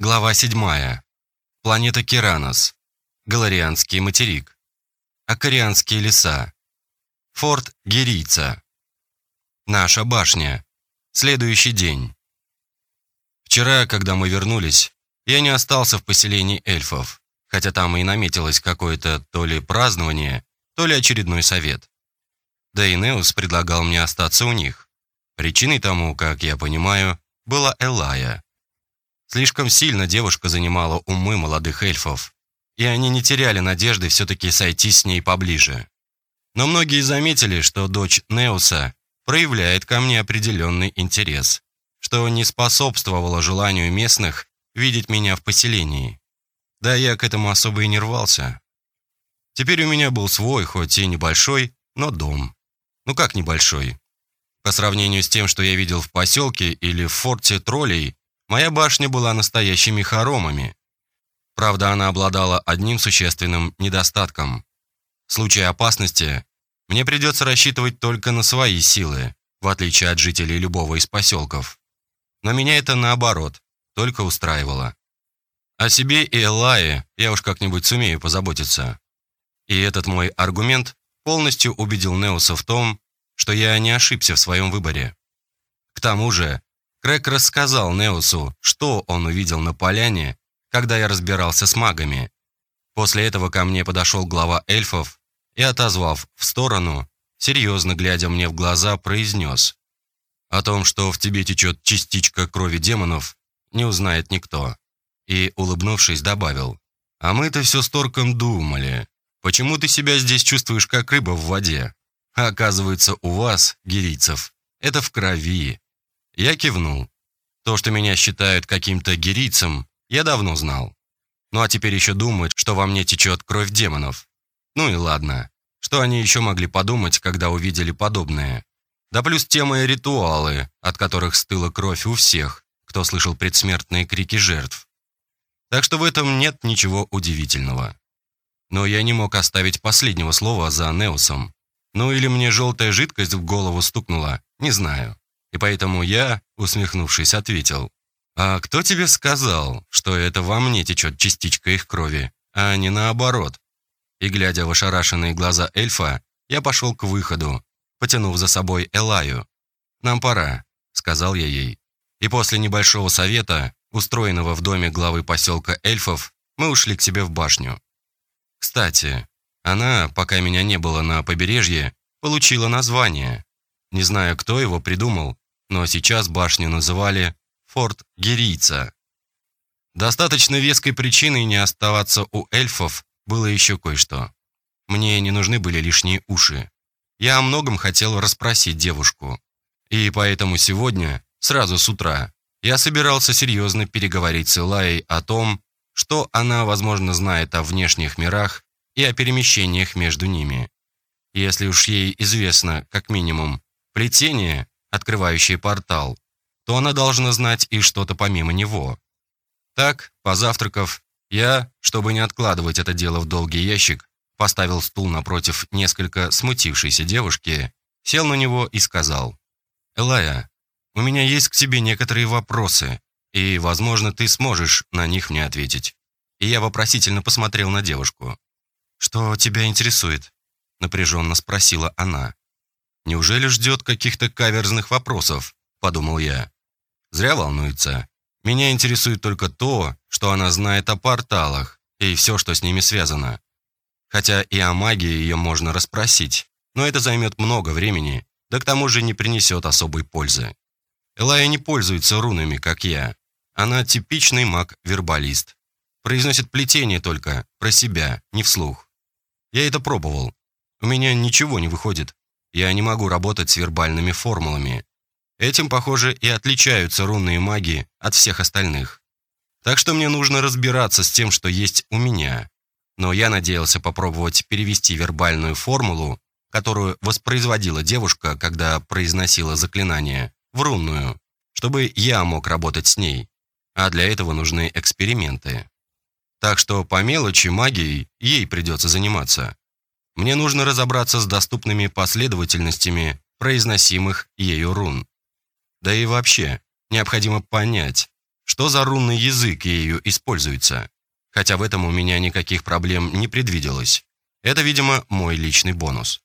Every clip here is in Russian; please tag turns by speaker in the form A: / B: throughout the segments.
A: Глава 7. Планета Керанос. Галарианский материк. Акарианские леса. Форт Герийца. Наша башня. Следующий день. Вчера, когда мы вернулись, я не остался в поселении эльфов, хотя там и наметилось какое-то то ли празднование, то ли очередной совет. Да и Неус предлагал мне остаться у них. Причиной тому, как я понимаю, была Элая. Слишком сильно девушка занимала умы молодых эльфов, и они не теряли надежды все-таки сойти с ней поближе. Но многие заметили, что дочь Неуса проявляет ко мне определенный интерес, что не способствовало желанию местных видеть меня в поселении. Да я к этому особо и не рвался. Теперь у меня был свой, хоть и небольшой, но дом. Ну как небольшой? По сравнению с тем, что я видел в поселке или в форте троллей, Моя башня была настоящими хоромами. Правда, она обладала одним существенным недостатком. В случае опасности мне придется рассчитывать только на свои силы, в отличие от жителей любого из поселков. Но меня это наоборот, только устраивало. О себе и Элае я уж как-нибудь сумею позаботиться. И этот мой аргумент полностью убедил Неуса в том, что я не ошибся в своем выборе. К тому же, Крэк рассказал Неусу, что он увидел на поляне, когда я разбирался с магами. После этого ко мне подошел глава эльфов и, отозвав в сторону, серьезно глядя мне в глаза, произнес «О том, что в тебе течет частичка крови демонов, не узнает никто». И, улыбнувшись, добавил «А мы-то все с Торком думали. Почему ты себя здесь чувствуешь, как рыба в воде? А оказывается, у вас, гирийцев, это в крови, я кивнул. То, что меня считают каким-то герийцем, я давно знал. Ну а теперь еще думают, что во мне течет кровь демонов. Ну и ладно. Что они еще могли подумать, когда увидели подобное? Да плюс темы и ритуалы, от которых стыла кровь у всех, кто слышал предсмертные крики жертв. Так что в этом нет ничего удивительного. Но я не мог оставить последнего слова за Неусом. Ну или мне желтая жидкость в голову стукнула, не знаю. И поэтому я, усмехнувшись, ответил, «А кто тебе сказал, что это во мне течет частичка их крови, а не наоборот?» И, глядя в ошарашенные глаза эльфа, я пошел к выходу, потянув за собой Элаю. «Нам пора», — сказал я ей. И после небольшого совета, устроенного в доме главы поселка эльфов, мы ушли к себе в башню. Кстати, она, пока меня не было на побережье, получила название. Не знаю, кто его придумал, но сейчас башню называли Форт Герийца. Достаточно веской причиной не оставаться у эльфов было еще кое-что. Мне не нужны были лишние уши. Я о многом хотел расспросить девушку. И поэтому сегодня, сразу с утра, я собирался серьезно переговорить с Элайей о том, что она, возможно, знает о внешних мирах и о перемещениях между ними. Если уж ей известно, как минимум, плетение, открывающее портал, то она должна знать и что-то помимо него. Так, позавтракав, я, чтобы не откладывать это дело в долгий ящик, поставил стул напротив несколько смутившейся девушки, сел на него и сказал, «Элая, у меня есть к тебе некоторые вопросы, и, возможно, ты сможешь на них мне ответить». И я вопросительно посмотрел на девушку. «Что тебя интересует?» – напряженно спросила она. Неужели ждет каких-то каверзных вопросов? Подумал я. Зря волнуется. Меня интересует только то, что она знает о порталах и все, что с ними связано. Хотя и о магии ее можно расспросить, но это займет много времени, да к тому же не принесет особой пользы. Элая не пользуется рунами, как я. Она типичный маг-вербалист. Произносит плетение только, про себя, не вслух. Я это пробовал. У меня ничего не выходит. Я не могу работать с вербальными формулами. Этим, похоже, и отличаются рунные маги от всех остальных. Так что мне нужно разбираться с тем, что есть у меня. Но я надеялся попробовать перевести вербальную формулу, которую воспроизводила девушка, когда произносила заклинание, в рунную, чтобы я мог работать с ней. А для этого нужны эксперименты. Так что по мелочи магией ей придется заниматься. Мне нужно разобраться с доступными последовательностями произносимых ею рун. Да и вообще, необходимо понять, что за рунный язык ею используется. Хотя в этом у меня никаких проблем не предвиделось. Это, видимо, мой личный бонус.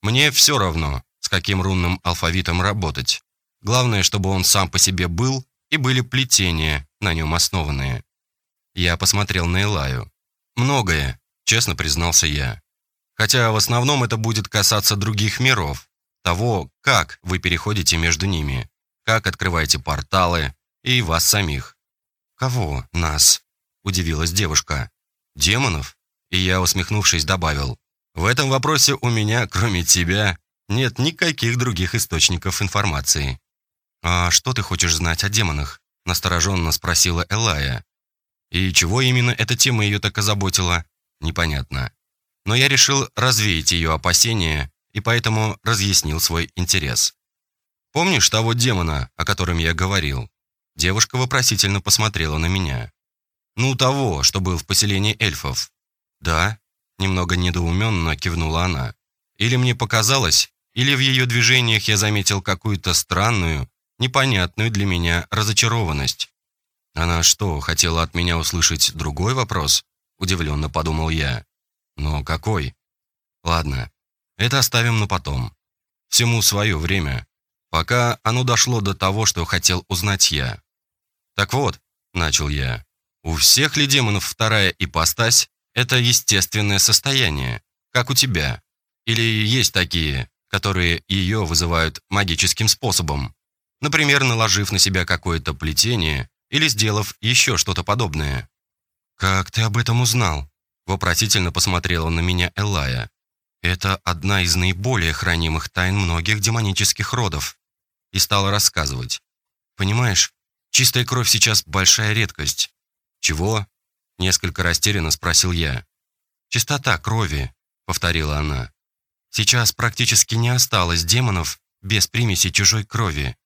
A: Мне все равно, с каким рунным алфавитом работать. Главное, чтобы он сам по себе был, и были плетения, на нем основанные. Я посмотрел на Элаю. Многое, честно признался я. Хотя в основном это будет касаться других миров, того, как вы переходите между ними, как открываете порталы и вас самих. «Кого? Нас?» – удивилась девушка. «Демонов?» И я, усмехнувшись, добавил. «В этом вопросе у меня, кроме тебя, нет никаких других источников информации». «А что ты хочешь знать о демонах?» – настороженно спросила Элая. И чего именно эта тема ее так озаботила, непонятно. Но я решил развеять ее опасения и поэтому разъяснил свой интерес. «Помнишь того демона, о котором я говорил?» Девушка вопросительно посмотрела на меня. «Ну, того, что был в поселении эльфов». «Да», — немного недоуменно кивнула она. «Или мне показалось, или в ее движениях я заметил какую-то странную, непонятную для меня разочарованность. Она что, хотела от меня услышать другой вопрос? Удивленно подумал я. Но какой? Ладно, это оставим на потом. Всему свое время, пока оно дошло до того, что хотел узнать я. Так вот, начал я, у всех ли демонов вторая ипостась – это естественное состояние, как у тебя? Или есть такие, которые ее вызывают магическим способом? Например, наложив на себя какое-то плетение или сделав еще что-то подобное. «Как ты об этом узнал?» – вопросительно посмотрела на меня Элая. «Это одна из наиболее хранимых тайн многих демонических родов». И стала рассказывать. «Понимаешь, чистая кровь сейчас большая редкость». «Чего?» – несколько растерянно спросил я. «Чистота крови», – повторила она. «Сейчас практически не осталось демонов без примеси чужой крови.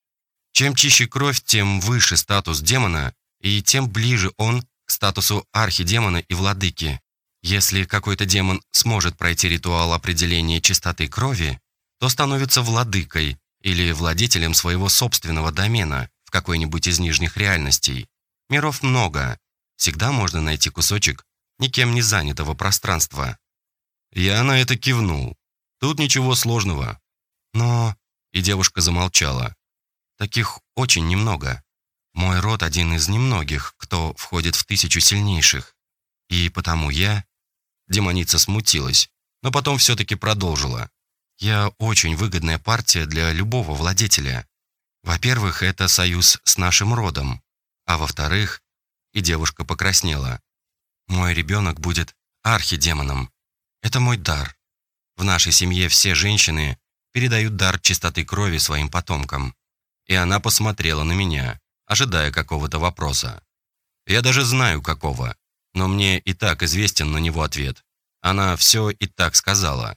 A: Чем чище кровь, тем выше статус демона, и тем ближе он к статусу архидемона и владыки. Если какой-то демон сможет пройти ритуал определения чистоты крови, то становится владыкой или владетелем своего собственного домена в какой-нибудь из нижних реальностей. Миров много. Всегда можно найти кусочек никем не занятого пространства. Я на это кивнул. Тут ничего сложного. Но... И девушка замолчала. Таких очень немного. Мой род один из немногих, кто входит в тысячу сильнейших. И потому я...» Демоница смутилась, но потом все-таки продолжила. «Я очень выгодная партия для любого владетеля. Во-первых, это союз с нашим родом. А во-вторых...» И девушка покраснела. «Мой ребенок будет архидемоном. Это мой дар. В нашей семье все женщины передают дар чистоты крови своим потомкам и она посмотрела на меня, ожидая какого-то вопроса. Я даже знаю какого, но мне и так известен на него ответ. Она все и так сказала,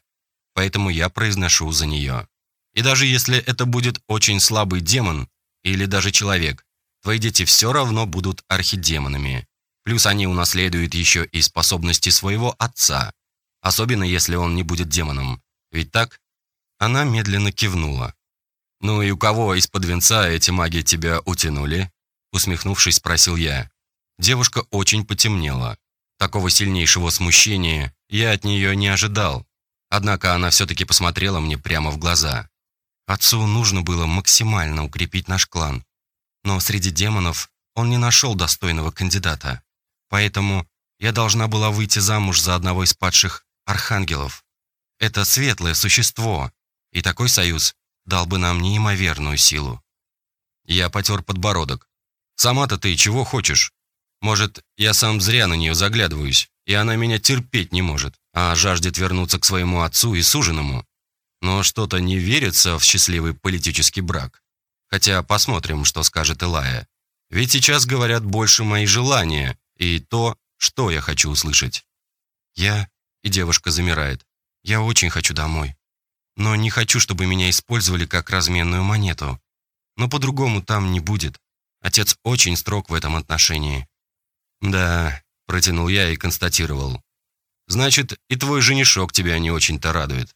A: поэтому я произношу за нее. И даже если это будет очень слабый демон или даже человек, твои дети все равно будут архидемонами. Плюс они унаследуют еще и способности своего отца, особенно если он не будет демоном. Ведь так? Она медленно кивнула. «Ну и у кого из-под венца эти маги тебя утянули?» Усмехнувшись, спросил я. Девушка очень потемнела. Такого сильнейшего смущения я от нее не ожидал. Однако она все-таки посмотрела мне прямо в глаза. Отцу нужно было максимально укрепить наш клан. Но среди демонов он не нашел достойного кандидата. Поэтому я должна была выйти замуж за одного из падших архангелов. Это светлое существо, и такой союз дал бы нам неимоверную силу. Я потер подбородок. «Сама-то ты чего хочешь? Может, я сам зря на нее заглядываюсь, и она меня терпеть не может, а жаждет вернуться к своему отцу и суженому. Но что-то не верится в счастливый политический брак. Хотя посмотрим, что скажет Илая. Ведь сейчас говорят больше мои желания и то, что я хочу услышать. Я... И девушка замирает. Я очень хочу домой. Но не хочу, чтобы меня использовали как разменную монету. Но по-другому там не будет. Отец очень строг в этом отношении. Да, протянул я и констатировал. Значит, и твой женишок тебя не очень-то радует.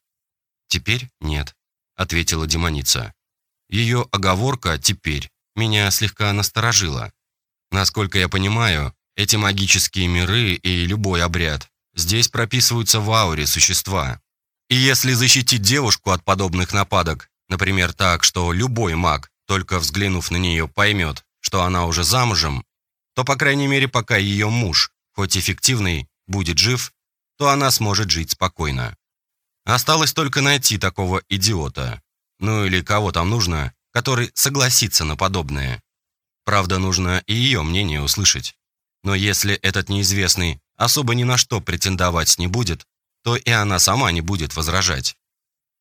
A: Теперь нет, ответила демоница. Ее оговорка «теперь» меня слегка насторожила. Насколько я понимаю, эти магические миры и любой обряд здесь прописываются в ауре существа. И если защитить девушку от подобных нападок, например, так, что любой маг, только взглянув на нее, поймет, что она уже замужем, то, по крайней мере, пока ее муж, хоть эффективный, будет жив, то она сможет жить спокойно. Осталось только найти такого идиота, ну или кого там нужно, который согласится на подобное. Правда, нужно и ее мнение услышать. Но если этот неизвестный особо ни на что претендовать не будет, то и она сама не будет возражать.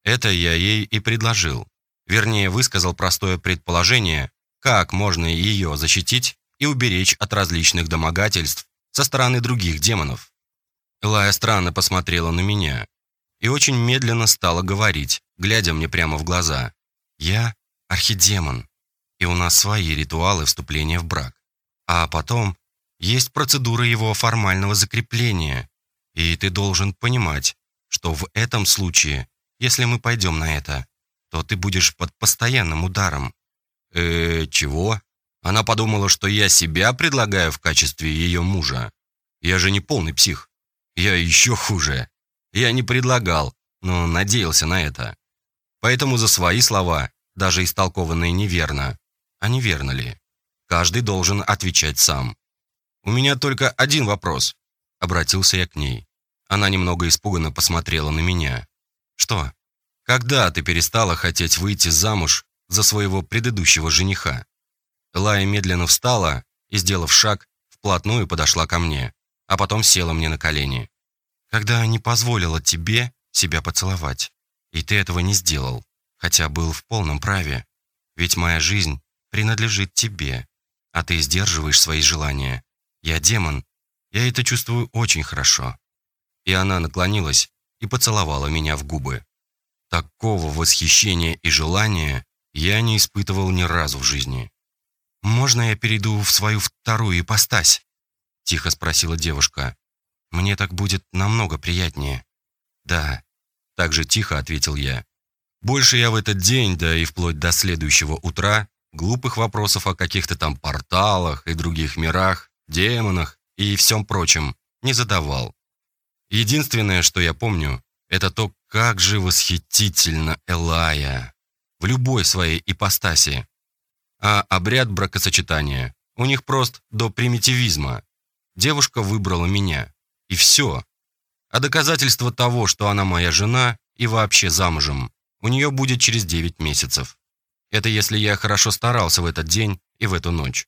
A: Это я ей и предложил. Вернее, высказал простое предположение, как можно ее защитить и уберечь от различных домогательств со стороны других демонов. Лая странно посмотрела на меня и очень медленно стала говорить, глядя мне прямо в глаза. «Я архидемон, и у нас свои ритуалы вступления в брак. А потом есть процедура его формального закрепления, и ты должен понимать, что в этом случае, если мы пойдем на это, то ты будешь под постоянным ударом». «Э, чего?» Она подумала, что я себя предлагаю в качестве ее мужа. Я же не полный псих. Я еще хуже. Я не предлагал, но надеялся на это. Поэтому за свои слова, даже истолкованные неверно, а неверно ли, каждый должен отвечать сам. «У меня только один вопрос», — обратился я к ней. Она немного испуганно посмотрела на меня. «Что? Когда ты перестала хотеть выйти замуж за своего предыдущего жениха?» Лая медленно встала и, сделав шаг, вплотную подошла ко мне, а потом села мне на колени. «Когда не позволила тебе себя поцеловать, и ты этого не сделал, хотя был в полном праве, ведь моя жизнь принадлежит тебе, а ты сдерживаешь свои желания. Я демон, я это чувствую очень хорошо». И она наклонилась и поцеловала меня в губы. Такого восхищения и желания я не испытывал ни разу в жизни. «Можно я перейду в свою вторую ипостась?» – тихо спросила девушка. «Мне так будет намного приятнее». «Да», – так же тихо ответил я. Больше я в этот день, да и вплоть до следующего утра, глупых вопросов о каких-то там порталах и других мирах, демонах и всем прочем не задавал. Единственное, что я помню, это то, как же восхитительно Элая в любой своей ипостаси а обряд бракосочетания у них прост до примитивизма. Девушка выбрала меня. И все. А доказательство того, что она моя жена и вообще замужем, у нее будет через 9 месяцев. Это если я хорошо старался в этот день и в эту ночь.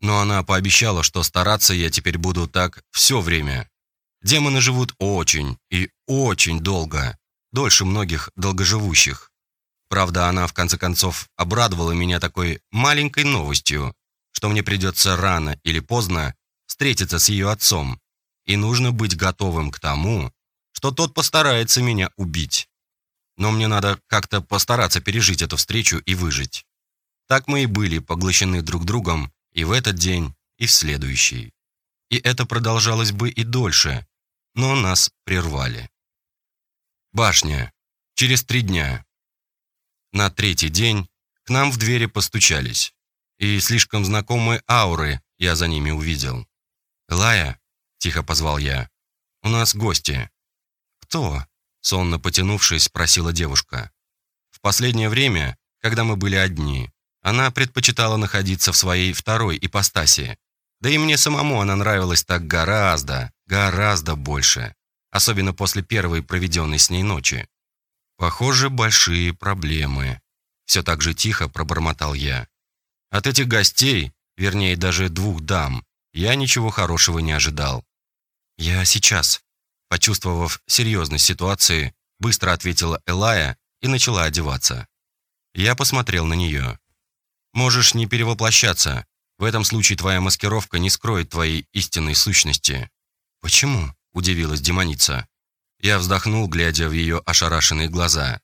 A: Но она пообещала, что стараться я теперь буду так все время. Демоны живут очень и очень долго, дольше многих долгоживущих. Правда, она в конце концов обрадовала меня такой маленькой новостью, что мне придется рано или поздно встретиться с ее отцом, и нужно быть готовым к тому, что тот постарается меня убить. Но мне надо как-то постараться пережить эту встречу и выжить. Так мы и были поглощены друг другом и в этот день, и в следующий. И это продолжалось бы и дольше, но нас прервали. Башня. Через три дня. На третий день к нам в двери постучались, и слишком знакомые ауры я за ними увидел. «Лая», — тихо позвал я, — «у нас гости». «Кто?» — сонно потянувшись, спросила девушка. В последнее время, когда мы были одни, она предпочитала находиться в своей второй ипостаси. Да и мне самому она нравилась так гораздо, гораздо больше, особенно после первой проведенной с ней ночи. Похоже, большие проблемы. Все так же тихо пробормотал я. От этих гостей, вернее даже двух дам, я ничего хорошего не ожидал. Я сейчас, почувствовав серьезность ситуации, быстро ответила Элая и начала одеваться. Я посмотрел на нее. «Можешь не перевоплощаться. В этом случае твоя маскировка не скроет твоей истинной сущности». «Почему?» – удивилась демоница. Я вздохнул, глядя в ее ошарашенные глаза.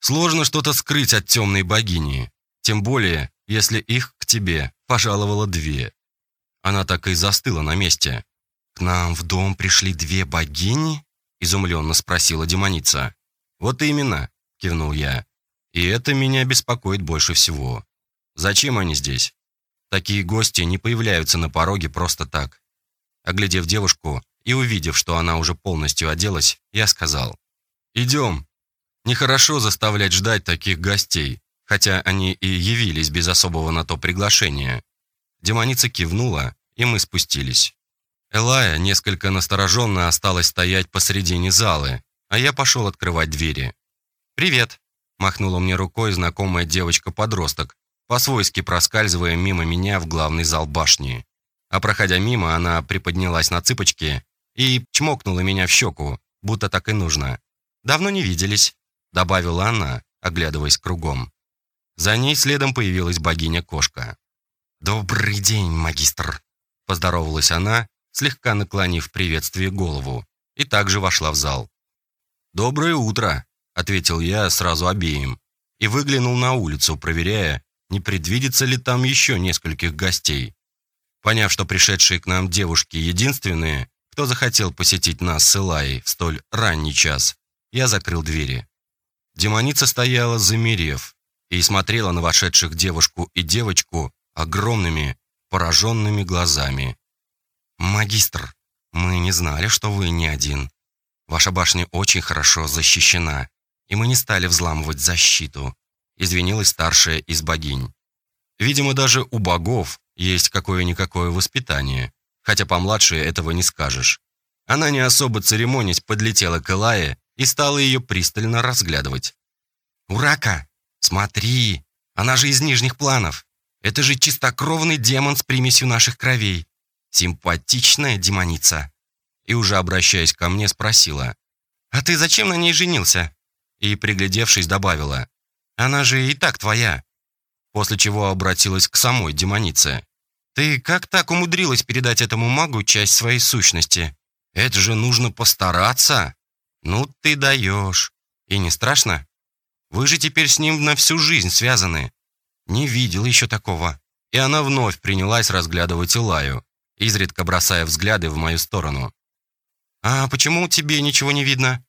A: Сложно что-то скрыть от темной богини, тем более, если их к тебе пожаловало две. Она так и застыла на месте. «К нам в дом пришли две богини?» – изумленно спросила демоница. «Вот именно», – кивнул я. «И это меня беспокоит больше всего. Зачем они здесь?» Такие гости не появляются на пороге просто так. Оглядев девушку и увидев, что она уже полностью оделась, я сказал, «Идем. Нехорошо заставлять ждать таких гостей, хотя они и явились без особого на то приглашения». Демоница кивнула, и мы спустились. Элая несколько настороженно осталась стоять посредине залы, а я пошел открывать двери. «Привет!» – махнула мне рукой знакомая девочка-подросток, по-свойски проскальзывая мимо меня в главный зал башни. А проходя мимо, она приподнялась на цыпочки и чмокнула меня в щеку, будто так и нужно. «Давно не виделись», – добавила она, оглядываясь кругом. За ней следом появилась богиня-кошка. «Добрый день, магистр», – поздоровалась она, слегка наклонив в приветствии голову, и также вошла в зал. «Доброе утро», — ответил я сразу обеим, и выглянул на улицу, проверяя, не предвидится ли там еще нескольких гостей. Поняв, что пришедшие к нам девушки единственные, кто захотел посетить нас с Элай в столь ранний час, я закрыл двери. Демоница стояла, замерев, и смотрела на вошедших девушку и девочку огромными, пораженными глазами. «Магистр, мы не знали, что вы не один. Ваша башня очень хорошо защищена, и мы не стали взламывать защиту», извинилась старшая из богинь. Видимо, даже у богов есть какое-никакое воспитание, хотя помладше этого не скажешь. Она не особо церемонясь подлетела к Элае и стала ее пристально разглядывать. «Урака, смотри, она же из нижних планов. Это же чистокровный демон с примесью наших кровей. Симпатичная демоница. И уже обращаясь ко мне, спросила. «А ты зачем на ней женился?» И, приглядевшись, добавила. «Она же и так твоя». После чего обратилась к самой демонице. «Ты как так умудрилась передать этому магу часть своей сущности? Это же нужно постараться!» «Ну ты даешь. И не страшно? Вы же теперь с ним на всю жизнь связаны. Не видел еще такого». И она вновь принялась разглядывать Илаю, изредка бросая взгляды в мою сторону. «А почему тебе ничего не видно?»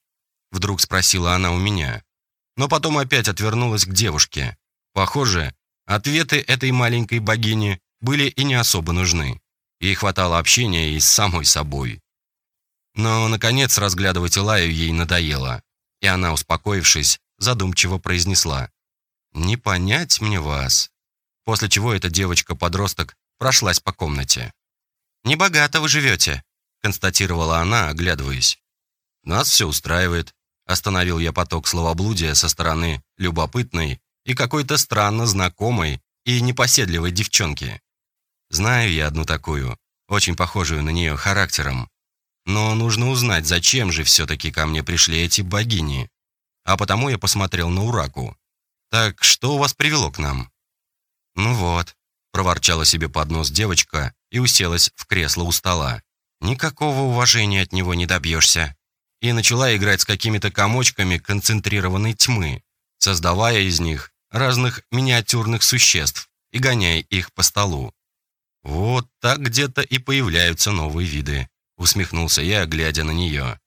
A: Вдруг спросила она у меня. Но потом опять отвернулась к девушке. Похоже, ответы этой маленькой богини были и не особо нужны. Ей хватало общения и с самой собой. Но, наконец, разглядывать Илаю ей надоело, и она, успокоившись, задумчиво произнесла «Не понять мне вас». После чего эта девочка-подросток прошлась по комнате. «Небогато вы живете», — констатировала она, оглядываясь. «Нас все устраивает», — остановил я поток словоблудия со стороны любопытной и какой-то странно знакомой и непоседливой девчонки. Знаю я одну такую, очень похожую на нее характером. Но нужно узнать, зачем же все-таки ко мне пришли эти богини. А потому я посмотрел на Ураку. «Так что вас привело к нам?» «Ну вот», — проворчала себе под нос девочка и уселась в кресло у стола. Никакого уважения от него не добьешься. И начала играть с какими-то комочками концентрированной тьмы, создавая из них разных миниатюрных существ и гоняя их по столу. «Вот так где-то и появляются новые виды», — усмехнулся я, глядя на нее.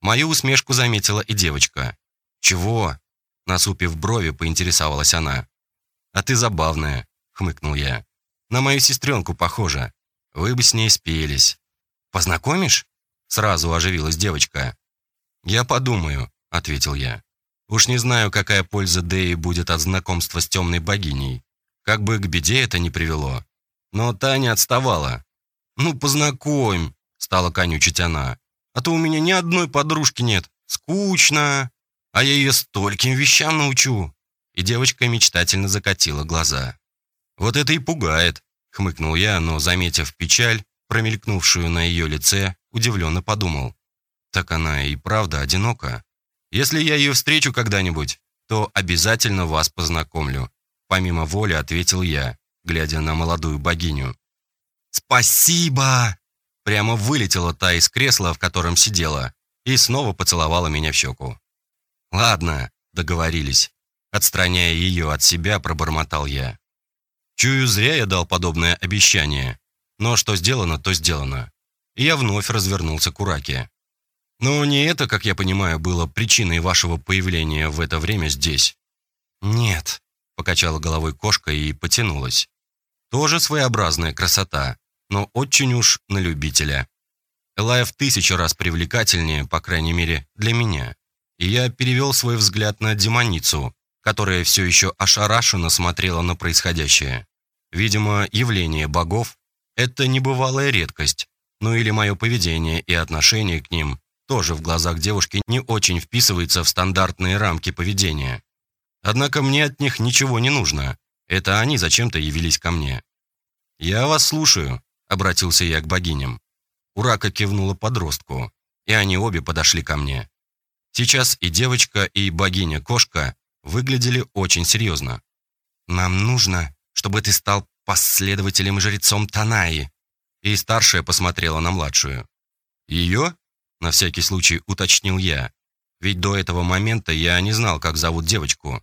A: Мою усмешку заметила и девочка. «Чего?» — насупив брови, поинтересовалась она. «А ты забавная», — хмыкнул я. «На мою сестренку похожа. Вы бы с ней спелись. Познакомишь? Сразу оживилась девочка. Я подумаю, ответил я. Уж не знаю, какая польза Дэи будет от знакомства с темной богиней. Как бы к беде это не привело. Но Таня отставала. «Ну, познакомь», — стала конючить она. «А то у меня ни одной подружки нет. Скучно. А я ее стольким вещам научу». И девочка мечтательно закатила глаза. «Вот это и пугает», — хмыкнул я, но, заметив печаль, промелькнувшую на ее лице, удивленно подумал. «Так она и правда одинока. Если я ее встречу когда-нибудь, то обязательно вас познакомлю», помимо воли ответил я, глядя на молодую богиню. «Спасибо!» Прямо вылетела та из кресла, в котором сидела, и снова поцеловала меня в щеку. «Ладно, договорились». Отстраняя ее от себя, пробормотал я. Чую, зря я дал подобное обещание. Но что сделано, то сделано. И я вновь развернулся к Ураке. Но не это, как я понимаю, было причиной вашего появления в это время здесь. Нет, покачала головой кошка и потянулась. Тоже своеобразная красота, но очень уж на любителя. Элая в тысячу раз привлекательнее, по крайней мере, для меня. И я перевел свой взгляд на демоницу, которая все еще ошарашенно смотрела на происходящее. Видимо, явление богов – это небывалая редкость, ну или мое поведение и отношение к ним тоже в глазах девушки не очень вписывается в стандартные рамки поведения. Однако мне от них ничего не нужно. Это они зачем-то явились ко мне. «Я вас слушаю», — обратился я к богиням. Урака кивнула подростку, и они обе подошли ко мне. Сейчас и девочка, и богиня-кошка выглядели очень серьезно. «Нам нужно, чтобы ты стал последователем и жрецом Танаи», и старшая посмотрела на младшую. «Ее?» — на всякий случай уточнил я. Ведь до этого момента я не знал, как зовут девочку.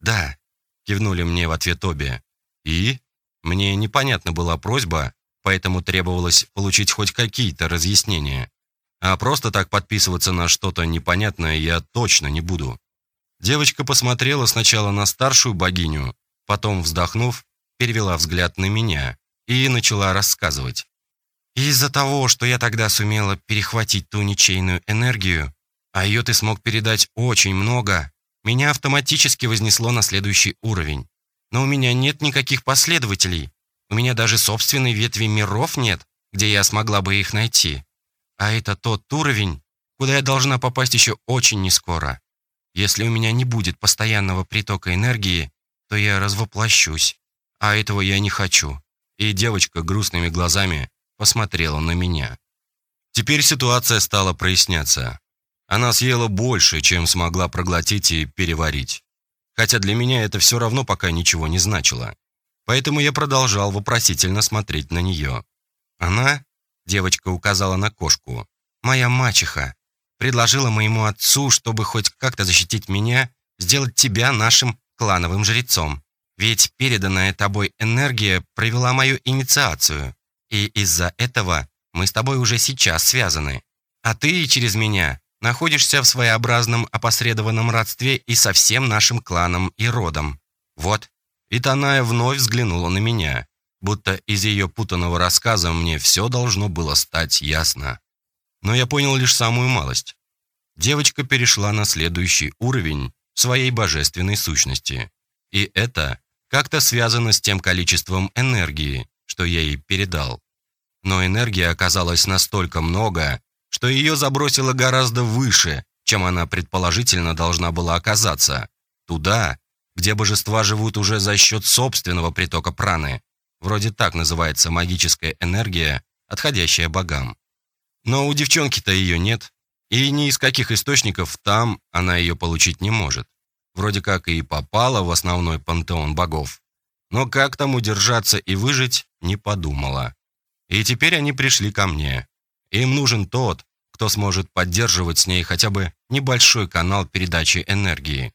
A: «Да», — кивнули мне в ответ обе. «И?» Мне непонятна была просьба, поэтому требовалось получить хоть какие-то разъяснения. А просто так подписываться на что-то непонятное я точно не буду. Девочка посмотрела сначала на старшую богиню, потом, вздохнув, перевела взгляд на меня и начала рассказывать. Из-за того, что я тогда сумела перехватить ту ничейную энергию, а ее ты смог передать очень много, меня автоматически вознесло на следующий уровень. Но у меня нет никаких последователей. У меня даже собственной ветви миров нет, где я смогла бы их найти. А это тот уровень, куда я должна попасть еще очень нескоро. Если у меня не будет постоянного притока энергии, то я развоплощусь. А этого я не хочу. И девочка грустными глазами посмотрела на меня. Теперь ситуация стала проясняться. Она съела больше, чем смогла проглотить и переварить. Хотя для меня это все равно пока ничего не значило. Поэтому я продолжал вопросительно смотреть на нее. Она, девочка указала на кошку, моя мачеха, предложила моему отцу, чтобы хоть как-то защитить меня, сделать тебя нашим клановым жрецом. Ведь переданная тобой энергия провела мою инициацию. И из-за этого мы с тобой уже сейчас связаны. А ты через меня находишься в своеобразном опосредованном родстве и со всем нашим кланом и родом. Вот. И вновь взглянула на меня, будто из ее путанного рассказа мне все должно было стать ясно. Но я понял лишь самую малость. Девочка перешла на следующий уровень своей божественной сущности. И это как-то связано с тем количеством энергии, что я ей передал но энергии оказалось настолько много, что ее забросило гораздо выше, чем она предположительно должна была оказаться. Туда, где божества живут уже за счет собственного притока праны. Вроде так называется магическая энергия, отходящая богам. Но у девчонки-то ее нет, и ни из каких источников там она ее получить не может. Вроде как и попала в основной пантеон богов. Но как там удержаться и выжить, не подумала. И теперь они пришли ко мне. Им нужен тот, кто сможет поддерживать с ней хотя бы небольшой канал передачи энергии.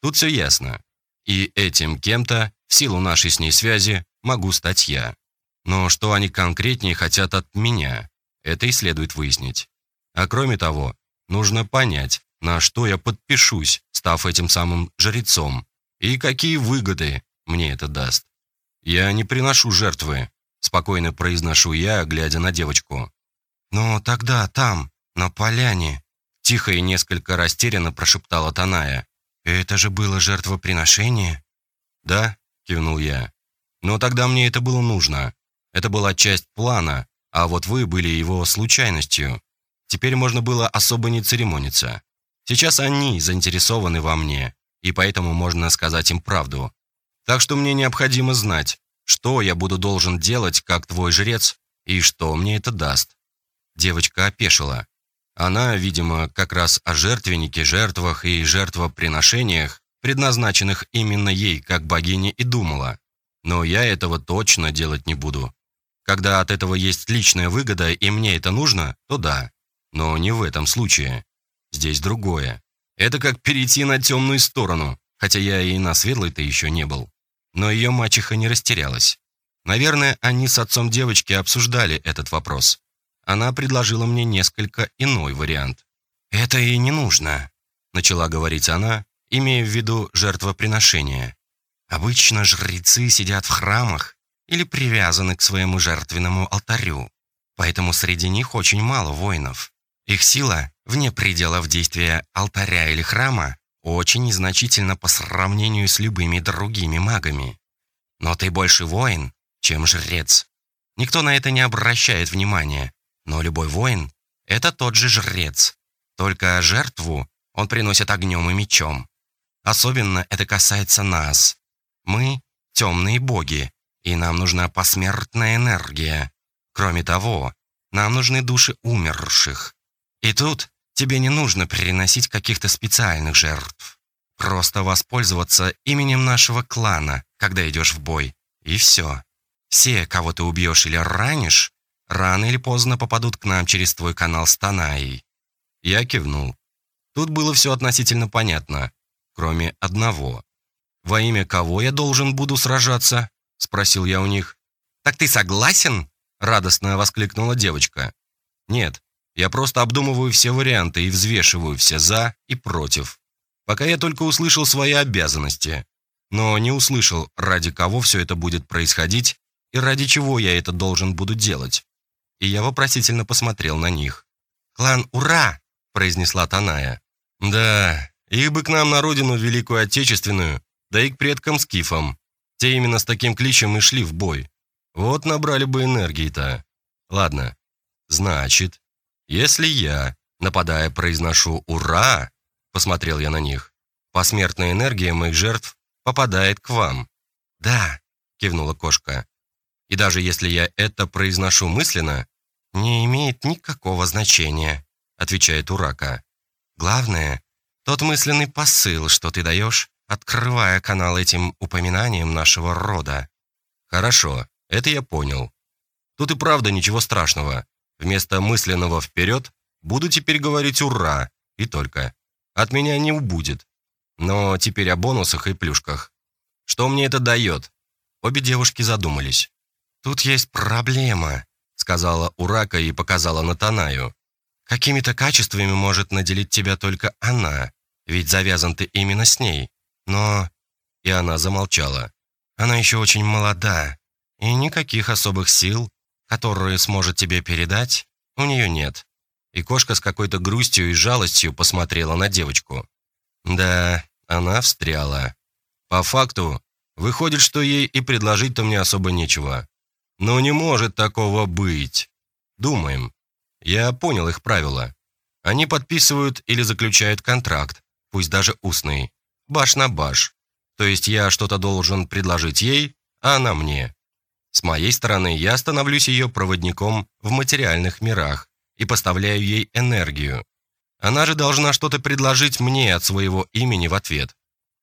A: Тут все ясно. И этим кем-то, в силу нашей с ней связи, могу стать я. Но что они конкретнее хотят от меня, это и следует выяснить. А кроме того, нужно понять, на что я подпишусь, став этим самым жрецом, и какие выгоды мне это даст. Я не приношу жертвы, Спокойно произношу я, глядя на девочку. «Но тогда там, на поляне...» Тихо и несколько растерянно прошептала Таная. «Это же было жертвоприношение?» «Да», — кивнул я. «Но тогда мне это было нужно. Это была часть плана, а вот вы были его случайностью. Теперь можно было особо не церемониться. Сейчас они заинтересованы во мне, и поэтому можно сказать им правду. Так что мне необходимо знать, что я буду должен делать, как твой жрец, и что мне это даст?» Девочка опешила. Она, видимо, как раз о жертвеннике, жертвах и жертвоприношениях, предназначенных именно ей, как богине, и думала. Но я этого точно делать не буду. Когда от этого есть личная выгода, и мне это нужно, то да. Но не в этом случае. Здесь другое. Это как перейти на темную сторону, хотя я и на светлой-то еще не был. Но ее мачеха не растерялась. Наверное, они с отцом девочки обсуждали этот вопрос. Она предложила мне несколько иной вариант. «Это и не нужно», — начала говорить она, имея в виду жертвоприношение. «Обычно жрецы сидят в храмах
B: или привязаны к своему жертвенному алтарю. Поэтому среди них очень мало воинов. Их сила, вне пределов действия алтаря или храма, очень незначительна по сравнению с любыми другими магами. Но ты больше воин, чем жрец. Никто на это не обращает внимания, но любой воин – это тот же жрец. Только жертву он приносит огнем и мечом. Особенно это касается нас. Мы – темные боги, и нам нужна посмертная энергия. Кроме того, нам нужны души умерших. И тут тебе не нужно переносить каких-то специальных жертв. Просто воспользоваться именем нашего клана, когда идешь в бой, и все. Все, кого ты убьешь или ранишь, рано или поздно попадут к нам через твой канал с Танаей.
A: Я кивнул. Тут было все относительно понятно, кроме одного. «Во имя кого я должен буду сражаться?» – спросил я у них.
B: «Так ты согласен?» – радостно воскликнула девочка.
A: «Нет, я просто обдумываю все варианты и взвешиваю все «за» и «против». Пока я только услышал свои обязанности, но не услышал, ради кого все это будет происходить и ради чего я это должен буду делать. И я вопросительно посмотрел на них.
B: «Клан Ура!» – произнесла Таная.
A: «Да, их бы к нам на родину Великую Отечественную, да и к предкам Скифам. Те именно с таким кличем и шли в бой. Вот набрали бы энергии-то. Ладно, значит, если я, нападая, произношу «Ура!», посмотрел я на них, посмертная энергия моих жертв попадает к вам.
B: «Да», —
A: кивнула кошка. «И даже если я это произношу мысленно,
B: не имеет никакого значения», — отвечает Урака. «Главное, тот мысленный посыл, что ты даешь, открывая канал этим упоминанием нашего рода».
A: «Хорошо, это я понял. Тут и правда ничего страшного. Вместо мысленного «вперед» буду теперь говорить «ура» и только. От меня не убудет. Но теперь о бонусах и плюшках. Что мне это дает? Обе девушки задумались.
B: «Тут есть проблема», — сказала Урака и показала на Танаю. «Какими-то качествами может наделить тебя только она, ведь завязан ты именно с ней. Но...» И она замолчала. «Она еще очень молода, и никаких особых сил, которые сможет тебе передать, у нее нет». И кошка с какой-то грустью и жалостью посмотрела на девочку.
A: Да, она встряла. По факту, выходит, что ей и предложить-то мне особо нечего. Но не может такого быть. Думаем. Я понял их правила. Они подписывают или заключают контракт, пусть даже устный, баш на баш. То есть я что-то должен предложить ей, а она мне. С моей стороны, я становлюсь ее проводником в материальных мирах и поставляю ей энергию. Она же должна что-то предложить мне от своего имени в ответ.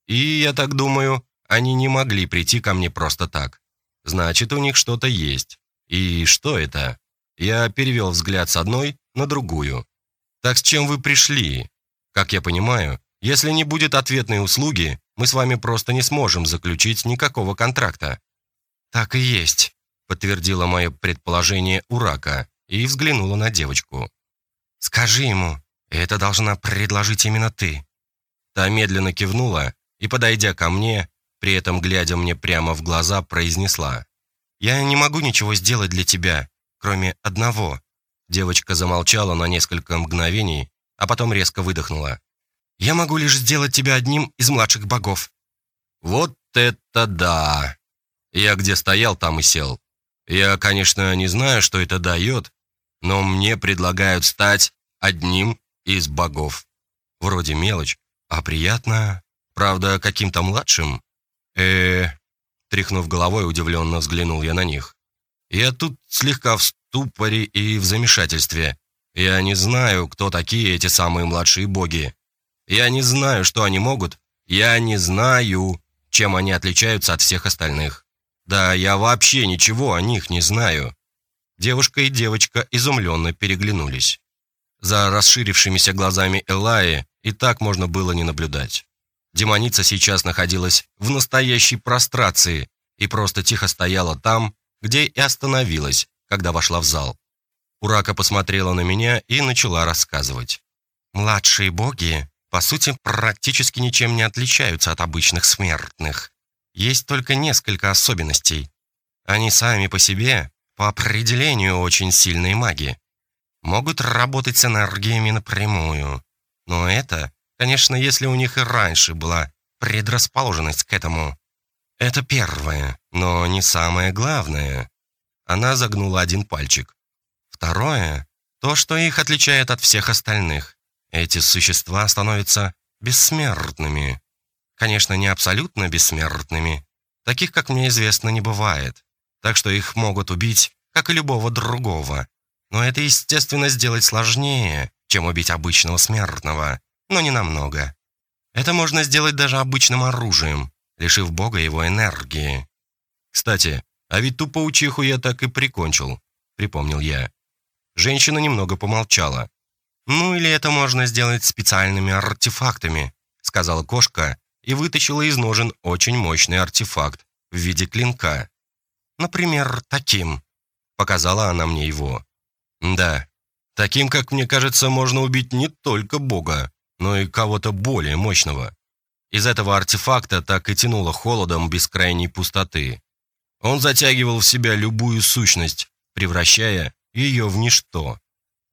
A: И, я так думаю, они не могли прийти ко мне просто так. Значит, у них что-то есть. И что это? Я перевел взгляд с одной на другую. Так с чем вы пришли? Как я понимаю, если не будет ответной услуги, мы с вами просто не сможем заключить никакого контракта.
B: Так и есть, подтвердила мое предположение Урака и взглянула на девочку. Скажи ему, это должна предложить именно ты».
A: Та медленно кивнула и, подойдя ко мне, при этом глядя мне прямо в глаза, произнесла.
B: «Я не могу ничего сделать для тебя, кроме одного».
A: Девочка замолчала на несколько мгновений, а потом резко выдохнула.
B: «Я могу лишь сделать тебя одним из младших богов».
A: «Вот это да!» Я где стоял, там и сел. Я, конечно, не знаю, что это дает, но мне предлагают стать одним из богов. Вроде мелочь, а приятно, правда, каким-то младшим. Э тряхнув головой, удивленно взглянул я на них. Я тут слегка в ступоре и в замешательстве. Я не знаю, кто такие эти самые младшие боги. Я не знаю, что они могут. Я не знаю, чем они отличаются от всех остальных. Да, я вообще ничего о них не знаю. Девушка и девочка изумленно переглянулись. За расширившимися глазами Элаи и так можно было не наблюдать. Демоница сейчас находилась в настоящей прострации и просто тихо стояла там, где и остановилась, когда вошла в зал. Урака посмотрела на меня и начала рассказывать.
B: «Младшие боги, по сути, практически ничем не отличаются от обычных смертных. Есть только несколько особенностей. Они сами по себе, по определению, очень сильные маги. Могут работать с энергиями напрямую. Но это, конечно, если у них и раньше была предрасположенность к этому. Это первое, но не самое главное. Она загнула один пальчик. Второе – то, что их отличает от всех остальных. Эти существа становятся бессмертными. Конечно, не абсолютно бессмертными. Таких, как мне известно, не бывает. Так что их могут убить, как и любого другого. Но это, естественно, сделать сложнее, чем убить обычного смертного, но не намного. Это можно сделать даже обычным оружием, лишив Бога его энергии. Кстати, а ведь ту паучиху я так и прикончил, припомнил я. Женщина немного помолчала. «Ну или это можно сделать специальными артефактами», сказала кошка и вытащила из ножен очень мощный артефакт в виде клинка. «Например, таким», показала она мне его. «Да, таким, как мне кажется, можно убить не только Бога, но и кого-то более мощного. Из этого артефакта так и тянуло холодом бескрайней пустоты. Он затягивал в себя любую сущность, превращая ее в ничто.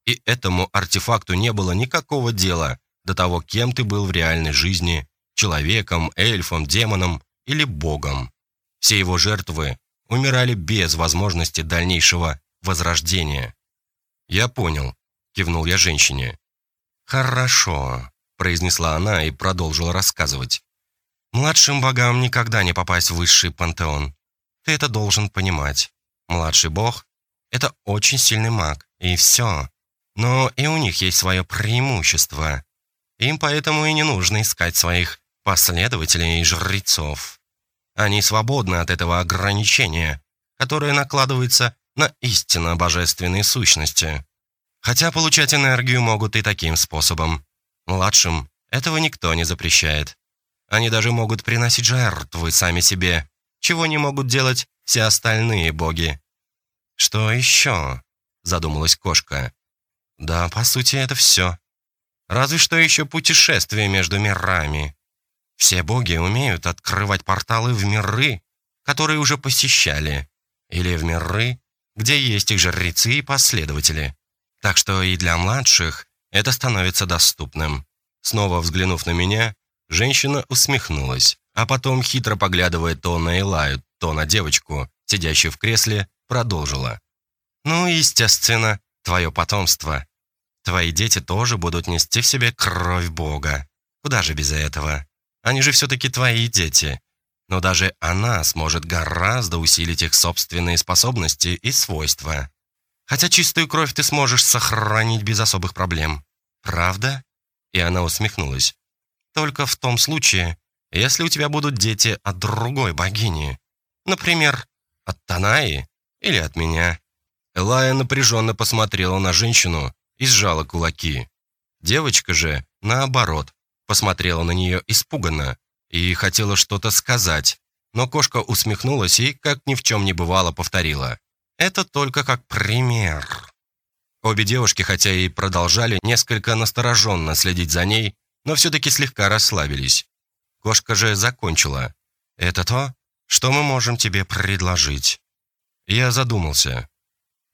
B: И этому артефакту не было никакого дела до того, кем ты был в реальной жизни, человеком, эльфом, демоном или богом. Все его жертвы умирали без возможности дальнейшего возрождения. «Я понял», — кивнул я женщине. «Хорошо произнесла она и продолжила рассказывать. «Младшим богам никогда не попасть в высший пантеон. Ты это должен понимать. Младший бог — это очень сильный маг, и все. Но и у них есть свое преимущество. Им поэтому и не нужно искать своих последователей и жрецов. Они свободны от этого ограничения, которое накладывается на истинно божественные сущности. Хотя получать энергию могут и таким способом. Младшим этого никто не запрещает. Они даже могут приносить жертвы сами себе, чего не могут делать все остальные боги. «Что еще?» – задумалась кошка. «Да, по сути, это все. Разве что еще путешествие между мирами. Все боги умеют открывать порталы в миры, которые уже посещали, или в миры, где есть их жрецы и последователи. Так что и для младших это становится доступным. Снова взглянув на меня, женщина усмехнулась, а потом, хитро поглядывая то на Элаю, то на девочку, сидящую в кресле, продолжила. «Ну, естественно, твое потомство. Твои дети тоже будут нести в себе кровь Бога. Куда же без этого? Они же все-таки твои дети. Но даже она сможет гораздо усилить их собственные способности и свойства. Хотя чистую кровь ты сможешь сохранить без особых проблем. Правда?» И она усмехнулась. «Только в том случае, если у тебя будут дети от другой богини. Например, от Танаи или от меня». Элая напряженно посмотрела на женщину и сжала кулаки. Девочка же, наоборот, посмотрела на нее испуганно и хотела что-то сказать, но кошка усмехнулась и, как ни в чем не бывало, повторила. Это только как пример. Обе девушки, хотя и продолжали несколько настороженно следить за ней, но все-таки слегка расслабились. Кошка же закончила. «Это то, что мы можем тебе предложить». Я задумался.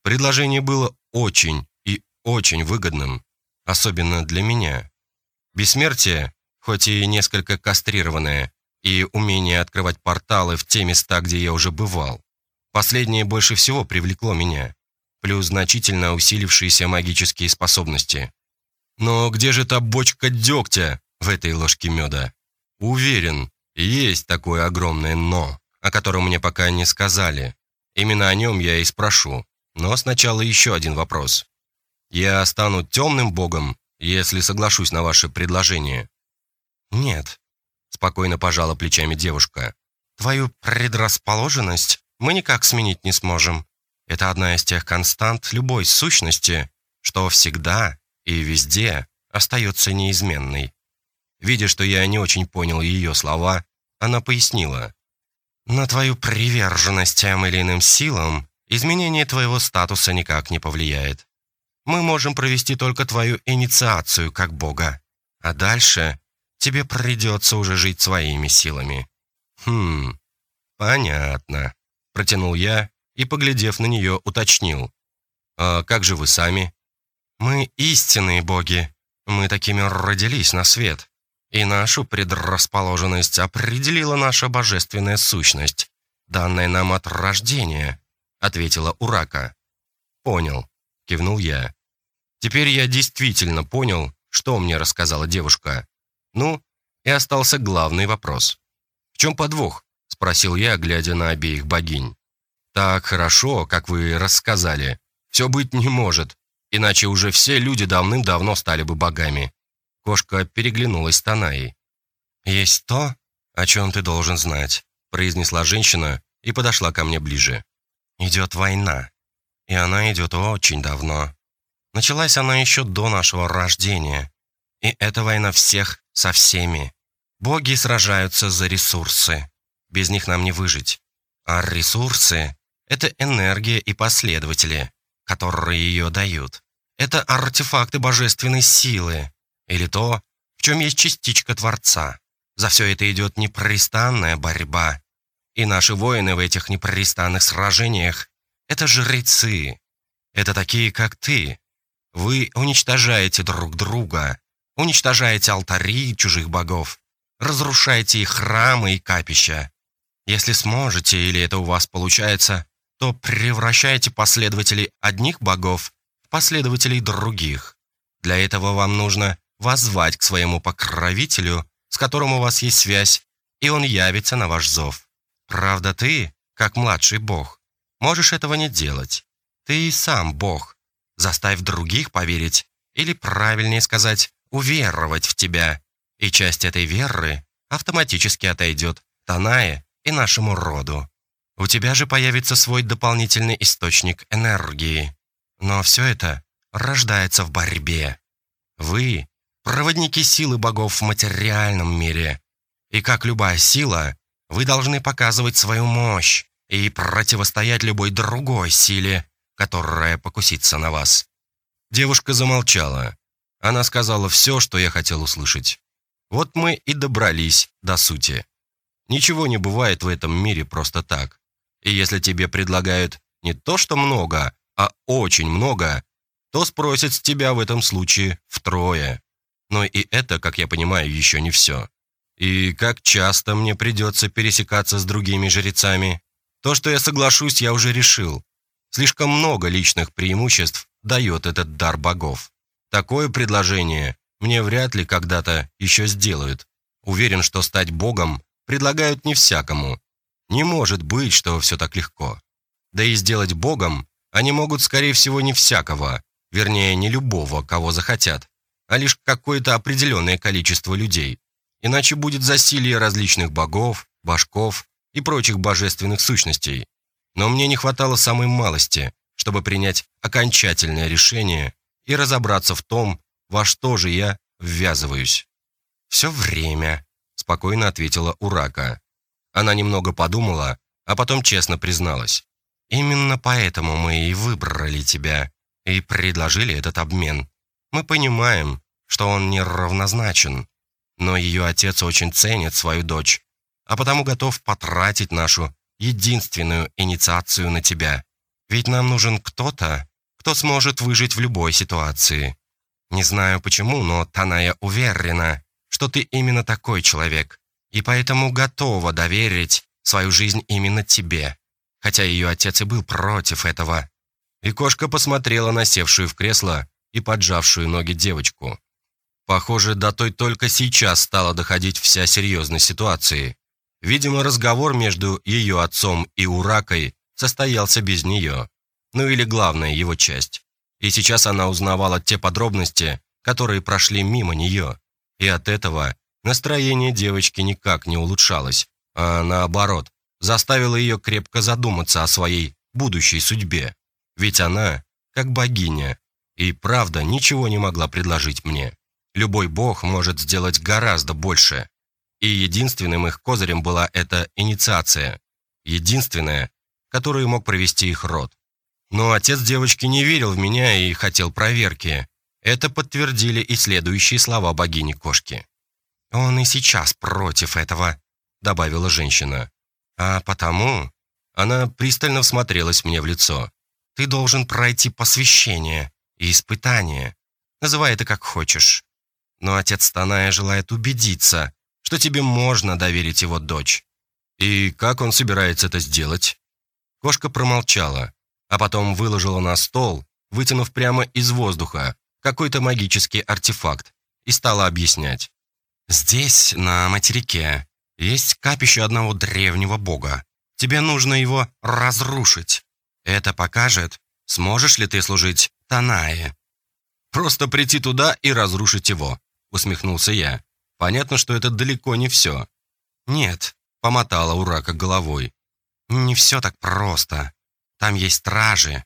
B: Предложение было очень и очень выгодным, особенно для меня. Бессмертие, хоть и несколько кастрированное, и умение открывать порталы в те места, где я уже бывал. Последнее больше всего привлекло меня, плюс значительно усилившиеся магические способности. Но где же та бочка дегтя в этой ложке меда? Уверен, есть такое огромное «но», о котором мне пока не сказали. Именно о нем я и спрошу. Но сначала еще один вопрос. Я стану темным богом, если соглашусь на ваше предложение? Нет, спокойно пожала плечами девушка. Твою предрасположенность мы никак сменить не сможем. Это одна из тех констант любой сущности, что всегда и везде остается неизменной. Видя, что я не очень понял ее слова, она пояснила. «На твою приверженность тем или иным силам изменение твоего статуса никак не повлияет. Мы можем провести только твою инициацию как Бога, а дальше тебе придется уже жить своими силами». «Хм, понятно»,
A: Протянул я и, поглядев на нее, уточнил. «А как же вы сами?» «Мы истинные боги. Мы такими родились на свет. И нашу предрасположенность определила наша божественная сущность, данная нам от рождения», — ответила Урака. «Понял», — кивнул я. «Теперь я действительно понял, что мне рассказала девушка. Ну, и остался главный вопрос. «В чем подвох?» — спросил я, глядя на обеих богинь. «Так хорошо, как вы рассказали. Все быть не может, иначе уже все люди давным-давно стали бы богами». Кошка переглянулась с Танаей. «Есть то, о чем ты должен знать», — произнесла женщина и подошла ко мне ближе. «Идет война, и она идет очень давно. Началась она еще до нашего рождения, и эта война всех со всеми. Боги сражаются за ресурсы. Без них нам не выжить. А ресурсы — это энергия и последователи, которые ее дают. Это артефакты божественной силы, или то, в чем есть частичка Творца. За все это идет непрестанная борьба. И наши воины в этих непрестанных сражениях — это жрецы. Это такие, как ты. Вы уничтожаете друг друга, уничтожаете алтари чужих богов, разрушаете их храмы и капища. Если сможете или это у вас получается, то превращайте последователей одних богов в последователей других. Для этого вам нужно воззвать к своему покровителю, с которым у вас есть связь, и он явится на ваш зов. Правда, ты, как младший бог, можешь этого не делать. Ты и сам бог. Заставь других поверить, или правильнее сказать, уверовать в тебя, и часть этой веры автоматически отойдет Танае и нашему роду. У тебя же появится свой дополнительный источник энергии. Но все это рождается в борьбе. Вы – проводники силы богов в материальном мире. И как любая сила, вы должны показывать свою мощь и противостоять любой другой силе, которая покусится на вас. Девушка замолчала. Она сказала все, что я хотел услышать. Вот мы и добрались до сути. Ничего не бывает в этом мире просто так. И если тебе предлагают не то что много, а очень много, то спросят с тебя в этом случае втрое. Но и это, как я понимаю, еще не все. И как часто мне придется пересекаться с другими жрецами? То, что я соглашусь, я уже решил. Слишком много личных преимуществ дает этот дар богов. Такое предложение мне вряд ли когда-то еще сделают. Уверен, что стать богом предлагают не всякому. Не может быть, что все так легко. Да и сделать богом они могут, скорее всего, не всякого, вернее, не любого, кого захотят, а лишь какое-то определенное количество людей. Иначе будет засилье различных богов, башков и прочих божественных сущностей. Но мне не хватало самой малости, чтобы принять окончательное решение и разобраться в том, во что же я ввязываюсь? Все время, спокойно ответила Урака. Она немного подумала, а потом честно призналась. Именно поэтому мы и выбрали тебя и предложили этот обмен. Мы понимаем, что он неравнозначен, но ее отец очень ценит свою дочь, а потому готов потратить нашу единственную инициацию на тебя. Ведь нам нужен кто-то, кто сможет выжить в любой ситуации. Не знаю почему, но Таная уверена, что ты именно такой человек, и поэтому готова доверить свою жизнь именно тебе, хотя ее отец и был против этого». И кошка посмотрела на севшую в кресло и поджавшую ноги девочку. Похоже, до той только сейчас стала доходить вся серьезность ситуации. Видимо, разговор между ее отцом и Уракой состоялся без нее. Ну или главная его часть. И сейчас она узнавала те подробности, которые прошли мимо нее. И от этого настроение девочки никак не улучшалось, а наоборот, заставило ее крепко задуматься о своей будущей судьбе. Ведь она, как богиня, и правда ничего не могла предложить мне. Любой бог может сделать гораздо больше. И единственным их козырем была эта инициация. Единственная, которую мог провести их род. Но отец девочки не верил в меня и хотел проверки. Это подтвердили и следующие слова богини-кошки. «Он и сейчас против этого», — добавила женщина. «А потому Она пристально всмотрелась мне в лицо. «Ты должен пройти посвящение и испытание. Называй это как хочешь. Но отец Таная желает убедиться, что тебе можно доверить его дочь. И как он собирается это сделать?» Кошка промолчала, а потом выложила на стол, вытянув прямо из воздуха, какой-то магический артефакт, и стала объяснять. «Здесь, на материке, есть капище одного древнего бога. Тебе нужно его разрушить. Это покажет, сможешь ли ты служить Танае». «Просто прийти туда и разрушить его», — усмехнулся я. «Понятно, что это далеко не все». «Нет», — помотала Урака головой. «Не все так просто. Там есть стражи.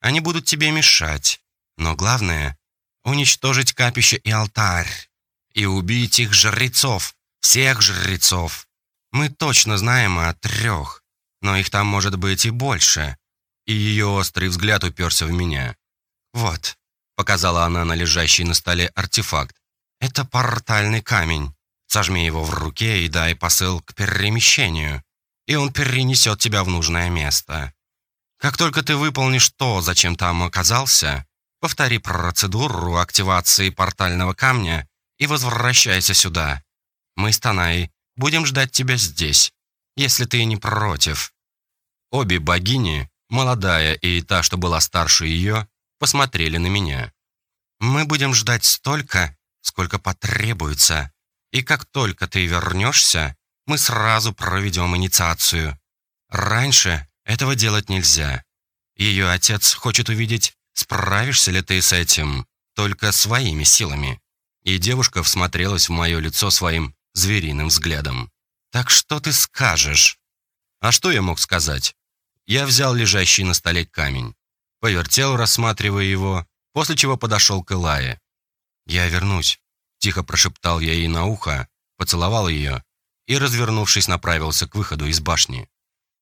A: Они будут тебе мешать. Но главное — уничтожить капище и алтарь. И убить их жрецов, всех жрецов. Мы точно знаем о трех, но их там может быть и больше. И ее острый взгляд уперся в меня. «Вот», — показала она на лежащий на столе артефакт. «Это портальный камень. Сожми его в руке и дай посыл к перемещению, и он перенесет тебя в нужное место. Как только ты выполнишь то, зачем там оказался, повтори процедуру активации портального камня и возвращайся сюда. Мы с Танаей будем ждать тебя здесь, если ты не против». Обе богини, молодая и та, что была старше ее, посмотрели на меня. «Мы будем ждать столько, сколько потребуется, и как только ты вернешься, мы сразу проведем инициацию. Раньше этого делать нельзя. Ее отец хочет увидеть, справишься ли ты с этим только своими силами». И девушка всмотрелась в мое лицо своим звериным взглядом. «Так что ты скажешь?» А что я мог сказать? Я взял лежащий на столе камень, повертел, рассматривая его, после чего подошел к Элае. «Я вернусь», — тихо прошептал я ей на ухо, поцеловал ее и, развернувшись, направился к выходу из башни.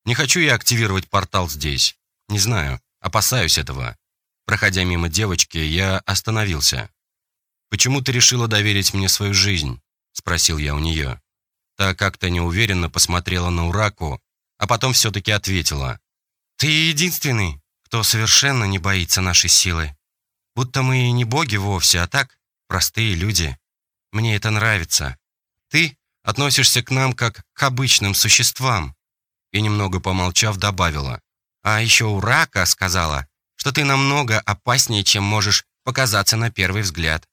A: Не хочу я активировать портал здесь. Не знаю, опасаюсь этого. Проходя мимо девочки, я остановился. «Почему ты решила доверить мне свою жизнь?» — спросил я у нее. Та как-то неуверенно посмотрела на Ураку, а потом все-таки ответила. Ты единственный, кто совершенно не боится нашей силы. Будто мы не боги вовсе, а так, простые люди. Мне это нравится. Ты относишься к нам как к обычным существам». И немного помолчав, добавила. «А еще у рака сказала, что ты намного опаснее, чем можешь показаться на первый взгляд.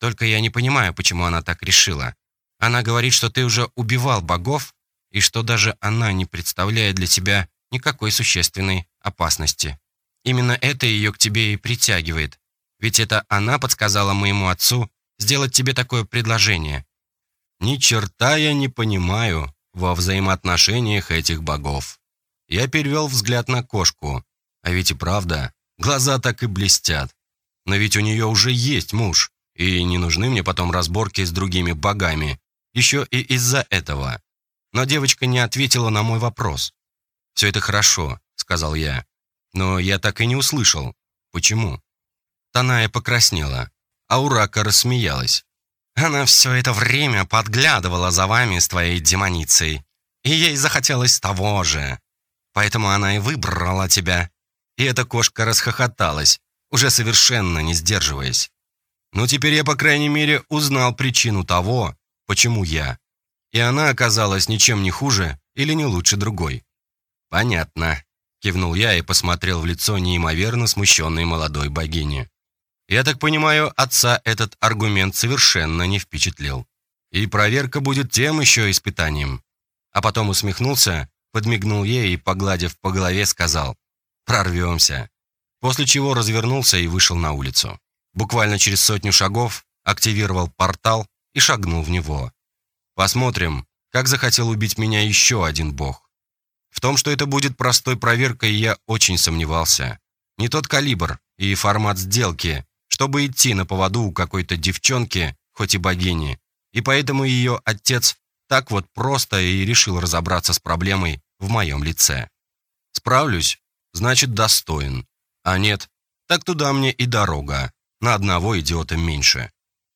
A: Только я не понимаю, почему она так решила. Она говорит, что ты уже убивал богов, и что даже она не представляет для тебя никакой существенной опасности. Именно это ее к тебе и притягивает. Ведь это она подсказала моему отцу сделать тебе такое предложение. Ни черта я не понимаю во взаимоотношениях этих богов. Я перевел взгляд на кошку. А ведь и правда, глаза так и блестят. Но ведь у нее уже есть муж, и не нужны мне потом разборки с другими богами. Еще и из-за этого. Но девочка не ответила на мой вопрос. «Все это хорошо», — сказал я. Но я так и не услышал. Почему? Таная покраснела, а Урака рассмеялась. Она все это время подглядывала за вами с твоей демоницей, и ей захотелось того же. Поэтому она и выбрала тебя. И эта кошка расхохоталась, уже совершенно не сдерживаясь. Ну, теперь я, по крайней мере, узнал причину того, почему я. И она оказалась ничем не хуже или не лучше другой. «Понятно», — кивнул я и посмотрел в лицо неимоверно смущенной молодой богини. «Я так понимаю, отца этот аргумент совершенно не впечатлил. И проверка будет тем еще испытанием». А потом усмехнулся, подмигнул ей и, погладив по голове, сказал «Прорвемся». После чего развернулся и вышел на улицу. Буквально через сотню шагов активировал портал и шагнул в него. Посмотрим, как захотел убить меня еще один бог. В том, что это будет простой проверкой, я очень сомневался. Не тот калибр и формат сделки, чтобы идти на поводу у какой-то девчонки, хоть и богини. И поэтому ее отец так вот просто и решил разобраться с проблемой в моем лице. Справлюсь, значит достоин. А нет, так туда мне и дорога. На одного идиота меньше.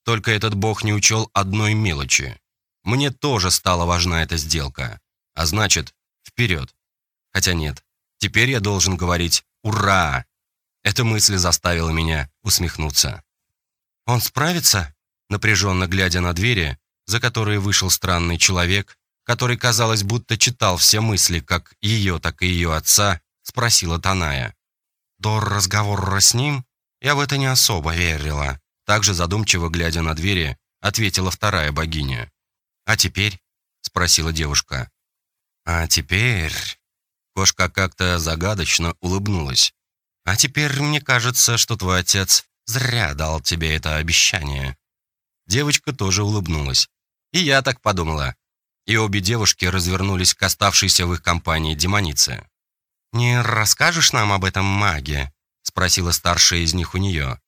A: Только этот бог не учел одной мелочи. Мне тоже стала важна эта сделка. А значит, Вперед. Хотя нет, Теперь я должен говорить «Ура!». Эта мысль заставила меня усмехнуться. «Он справится?» Напряженно глядя на двери, за которые вышел странный человек, который, казалось, будто читал все мысли, как ее, так и ее отца, спросила Таная. До разговора с ним я в это не особо верила. Также задумчиво глядя на двери, ответила вторая богиня. «А теперь?» — спросила девушка. «А теперь...» Кошка как-то загадочно улыбнулась. «А теперь мне кажется, что твой отец зря дал тебе это обещание». Девочка тоже улыбнулась. И я так подумала. И обе девушки развернулись к оставшейся в их компании демонице. «Не расскажешь нам об этом маге?» — спросила старшая из них у нее.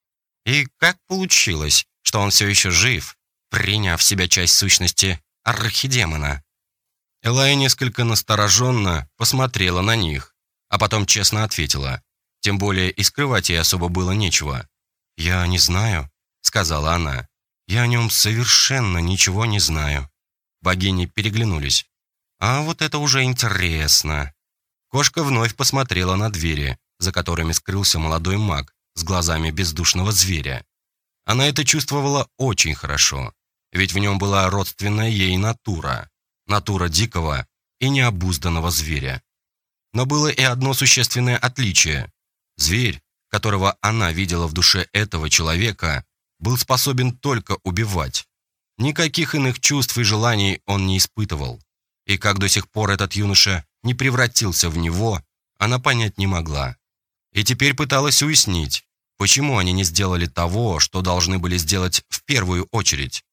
A: «И как получилось, что он все еще жив, приняв в себя часть сущности архидемона?» Элай несколько настороженно посмотрела на них, а потом честно ответила. Тем более и скрывать ей особо было нечего. «Я не знаю», — сказала она. «Я о нем совершенно ничего не знаю». Богини переглянулись. «А вот это уже интересно». Кошка вновь посмотрела на двери, за которыми скрылся молодой маг с глазами бездушного зверя. Она это чувствовала очень хорошо, ведь в нем была родственная ей натура натура дикого и необузданного зверя. Но было и одно существенное отличие. Зверь, которого она видела в душе этого человека, был способен только убивать. Никаких иных чувств и желаний он не испытывал. И как до сих пор этот юноша не превратился в него, она понять не могла. И теперь пыталась уяснить, почему они не сделали того, что должны были сделать в первую очередь.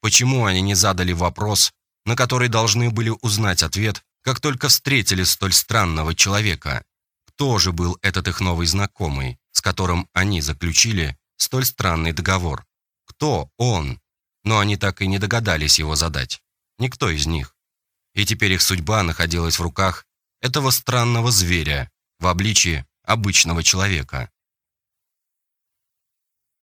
A: Почему они не задали вопрос, на который должны были узнать ответ, как только встретили столь странного человека. Кто же был этот их новый знакомый, с которым они заключили столь странный договор? Кто он? Но они так и не догадались его задать. Никто из них. И теперь их судьба находилась в руках этого странного зверя в обличии обычного человека.